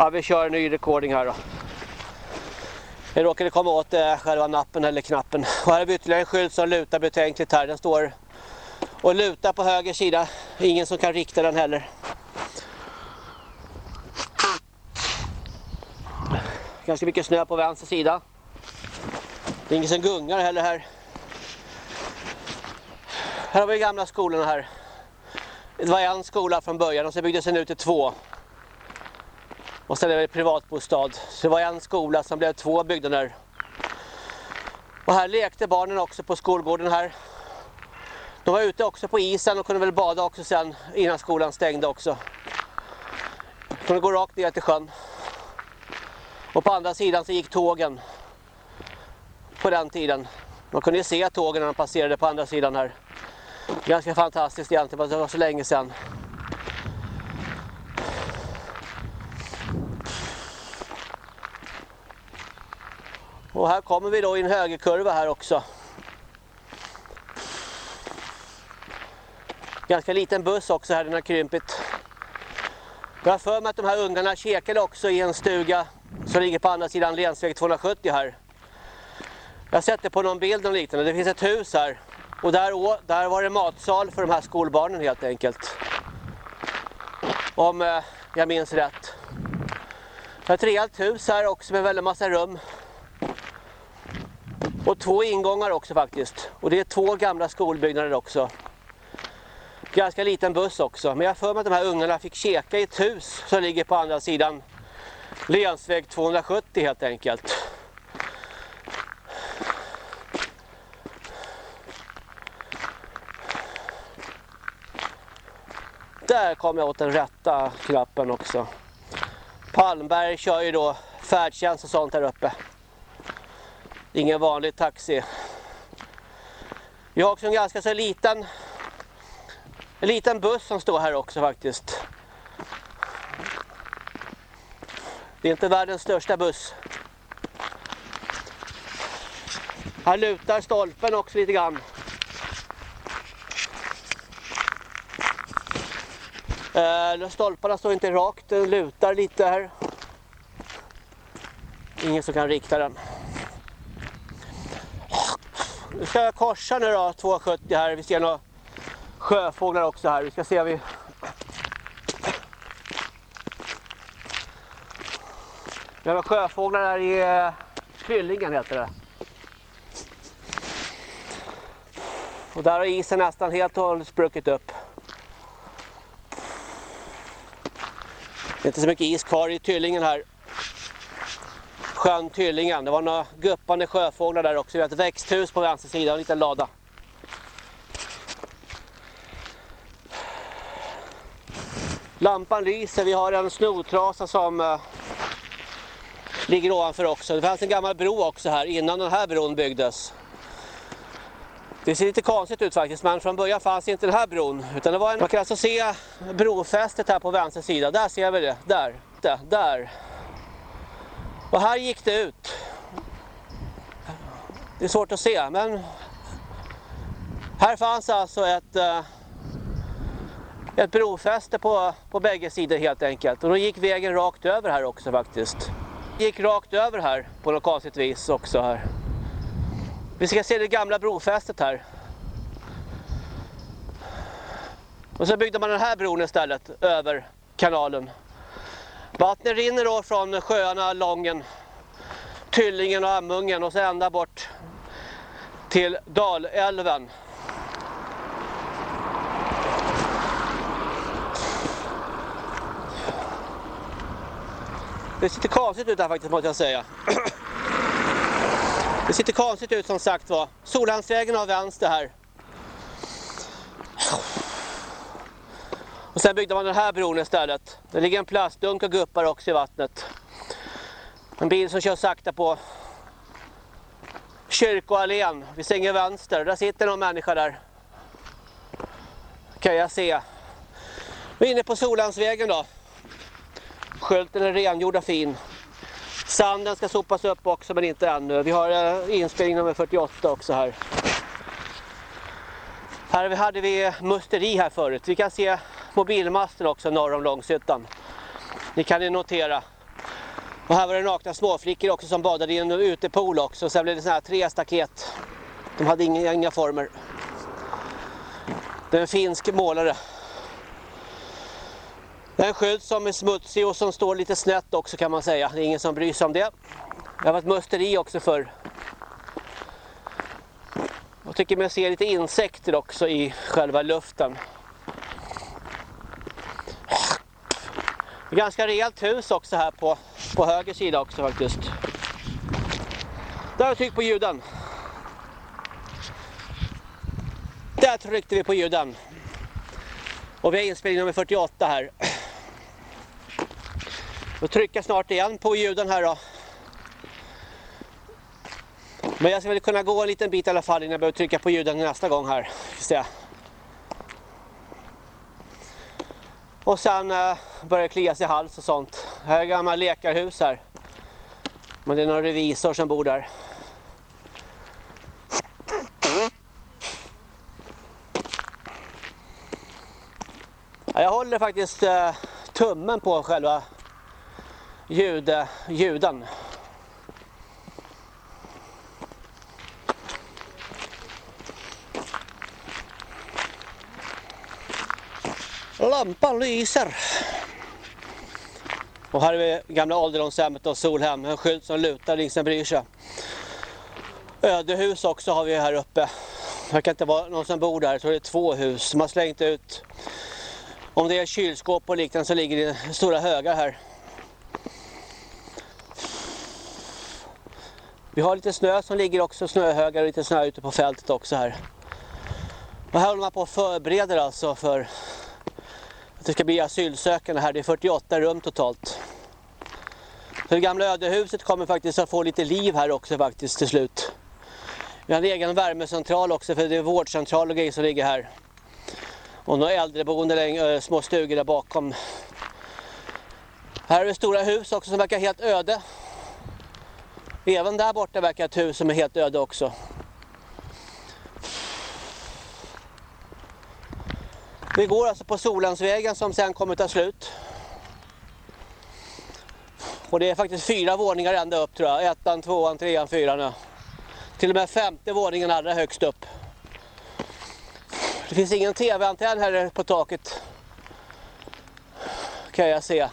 Ja, vi kör en ny recording här då. Jag råkade komma åt eh, själva nappen eller knappen. Och här har vi ytterligare en skylt som lutar betänkligt här. Den står och lutar på höger sida. Ingen som kan rikta den heller. Ganska mycket snö på vänster sida. Det är ingen som gungar heller här. Här har vi gamla skolorna här. Det var en skola från början och så byggdes den ut till två. Och sen är det privatbostad. Så det var en skola som blev två byggnader. Och här lekte barnen också på skolgården här. De var ute också på isen och kunde väl bada också sen innan skolan stängde också. De kunde gå rakt ner till sjön. Och på andra sidan så gick tågen. På den tiden. Man kunde ju se tågen när de passerade på andra sidan här. Ganska fantastiskt egentligen, det var så länge sedan. Och här kommer vi då i en högerkurva här också. Ganska liten buss också här, den har krympit. Jag har för mig att de här ungarna käkade också i en stuga som ligger på andra sidan länsväg 270 här. Jag har sett det på någon bild och liknande. Det finns ett hus här. Och där, där var det matsal för de här skolbarnen helt enkelt. Om eh, jag minns rätt. Det är ett rejält hus här också med väldigt massa rum. Och två ingångar också faktiskt. Och det är två gamla skolbyggnader också. Ganska liten buss också. Men jag för mig att de här ungarna fick käka i ett hus som ligger på andra sidan länsväg 270 helt enkelt. Där kom jag åt den rätta knappen också. Palmberg kör ju då färdtjänst och sånt här uppe. Ingen vanlig taxi. Vi har också en ganska så liten en liten buss som står här också faktiskt. Det är inte världens största buss. Här lutar stolpen också lite grann. Eh, stolparna står inte rakt, den lutar lite här. Ingen som kan rikta den. Nu ska jag korsa nu då, 270 här. Vi ser några sjöfåglar också här. Vi ska se vi... Vi har sjöfåglar här i eh, heter det. Och där har isen nästan helt och hållet spruckit upp. Det är inte så mycket is kvar i Tyllingen här. Sjön Tyllingen. Det var några guppande sjöfåglar där också. Vi har ett växthus på vänster sida och en liten lada. Lampan lyser. Vi har en snotrasa som eh, ligger ovanför också. Det fanns en gammal bro också här innan den här bron byggdes. Det ser lite konstigt ut faktiskt, men från början fanns inte den här bron. Utan det var en, man kan alltså se brofästet här på vänster sida. Där ser vi det. Där. Där. där. Och här gick det ut. Det är svårt att se, men här fanns alltså ett, eh, ett brofäste på, på bägge sidor helt enkelt. Och då gick vägen rakt över här också faktiskt. Gick rakt över här på något konstigt vis också här. Vi ska se det gamla brofästet här. Och så byggde man den här bron istället över kanalen. Vattnet rinner då från sjöarna Lången, Tyllingen och Amungen och så ända bort till Dalälven. Det sitter konstigt ut här faktiskt måste jag säga. Det sitter konstigt ut som sagt var. Solhandsvägen har vänster här. Och sen byggde man den här bron istället. Det ligger en plastdunk och guppar också i vattnet. En bil som kör sakta på Kyrkoallén. Vi svänger vänster. Där sitter någon människa där. Kan jag se. Vi är inne på Solhandsvägen då. Skylten är rengjord och fin. Sanden ska sopas upp också men inte ännu. Vi har eh, inspelning nummer 48 också här. Här hade vi musteri här förut. Vi kan se mobilmasten också norr om Långshyttan. Ni kan ju notera. Och här var det nakna småflickor också som badade i en utepool också. Sen blev det sådana här tre staket. De hade inga, inga former. Det är en finsk målare. Det är en skylt som är smutsig och som står lite snett också kan man säga. Det är ingen som bryr sig om det. Det har varit musteri också för. Jag tycker man ser lite insekter också i själva luften. Ganska rejält hus också här på, på höger sida också faktiskt. Där har vi tryckt på ljuden. Där tryckte vi på ljuden. Och vi har inspelning nummer 48 här. Då trycker snart igen på ljuden här då. Men jag ska väl kunna gå en liten bit i alla fall innan jag behöver trycka på ljuden nästa gång här. Se. Och sen eh, börjar det klia sig i hals och sånt. Här är gamla lekarhus här. Men det är någon revisor som bor där. Jag håller faktiskt eh, tummen på själva ljud, ljuden. Lampan lyser. Och här är vi gamla ålderdomshemmet och Solhem. En skylt som lutar, ingen som bryr sig. Ödehus också har vi här uppe. Det verkar inte vara någon som bor där. Jag tror det är två hus. Man har slängt ut. Om det är kylskåp och liknande så ligger det stora högar här. Vi har lite snö som ligger också, snöhögar och lite snö ute på fältet också här. Och här håller man på att förbereda alltså för det ska bli asylsökande här. Det är 48 rum totalt. Så det gamla ödehuset kommer faktiskt att få lite liv här också faktiskt till slut. Vi har en egen värmecentral också för det är vårdcentral och grejer som ligger här. Och några äldreboende, små stugor där bakom. Här är det stora hus också som verkar helt öde. Även där borta verkar ett hus som är helt öde också. Vi går alltså på Solandsvägen som sen kommer ta slut. Och det är faktiskt fyra våningar ända upp tror jag. Ettan, tvåan, trean, fyran. Ja. Till och med femte våningen allra högst upp. Det finns ingen tv-antenn här på taket. Kan jag se.